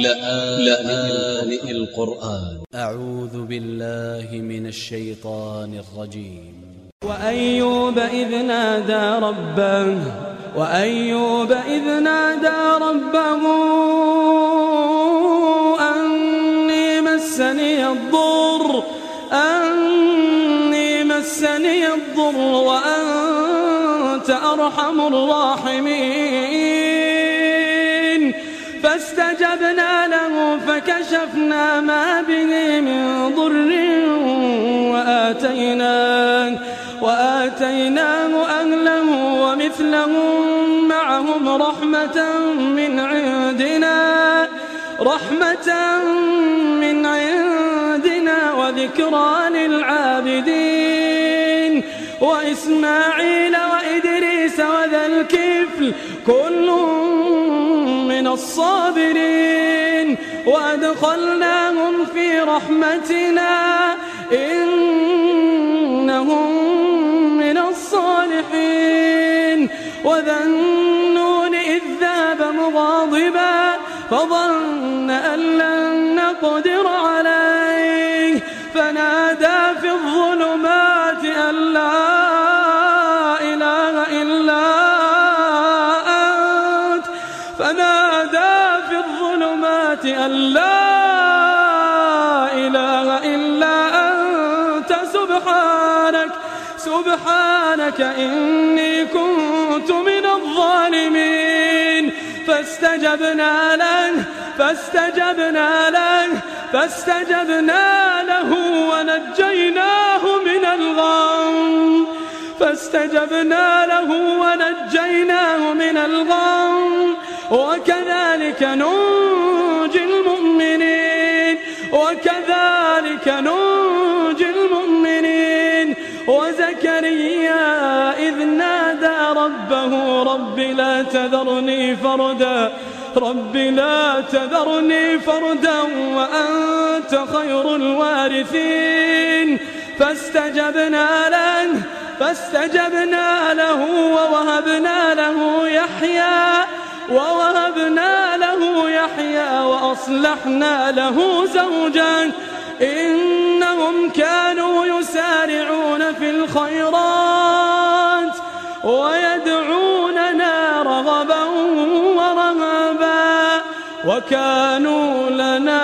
لآن القرآن. أ ع و ذ ب ا ل ل ه من ا ل ش ي ط ا ن ا ل ج ي م وأيوب إذ نادى ربه وأيوب إذ نادى ربه أني مسني الضر أني مسني الضر وأنت أرحم الراحمين. فاستجبنا له فكشفنا ما به من ضر وآتيناه وآتيناه أهله ومثلهم معهم رحمة من عندنا رحمة من عندنا وذكرى للعابدين. وإسماعيل وإدريس وذا الكفل كل من الصابرين وأدخلناهم في رحمتنا إنهم من الصالحين وذا النون إذ ذهب مغاضبا فظن أن لن نقدر عليه فنادى في الظلمات أن لا إله إلا أنت فنادى أن لا إله إلا أنت سبحانك سبحانك إني كنت من الظالمين. فاستجبنا له فاستجبنا له فاستجبنا له ونجيناه من الغم. فاستجبنا له ونجيناه من الغم. وكذلك ننجي وكذلك ننجي المؤمنين. وزكريا إذ نادى ربه رب لا تذرني فردا رب لا تذرني فردا وأنت خير الوارثين. فاستجبنا له فاستجبنا له ووهبنا له يحيى. ووهبنا له يحيى وأصلحنا له زوجا. إنهم كانوا يسارعون في الخيرات ويدعوننا رغبا ورهبا. وكانوا لنا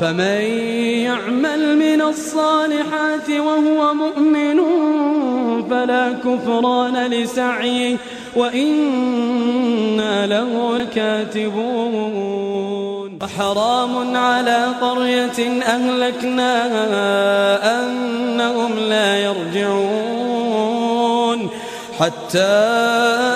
فمن يعمل من الصالحات وهو مؤمن فلا كفران لسعيه وإنا له كاتبون وحرام على قرية أهلكناها أنهم لا يرجعون. حتى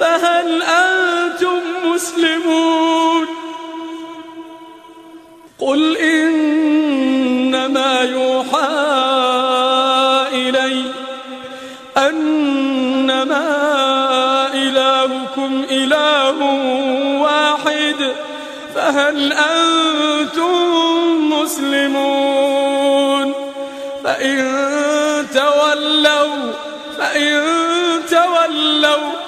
فهل أنتم مسلمون؟ قل إنما يوحى إلي أنما إلهكم إله واحد فهل أنتم مسلمون؟ فإن تولوا فإن تولوا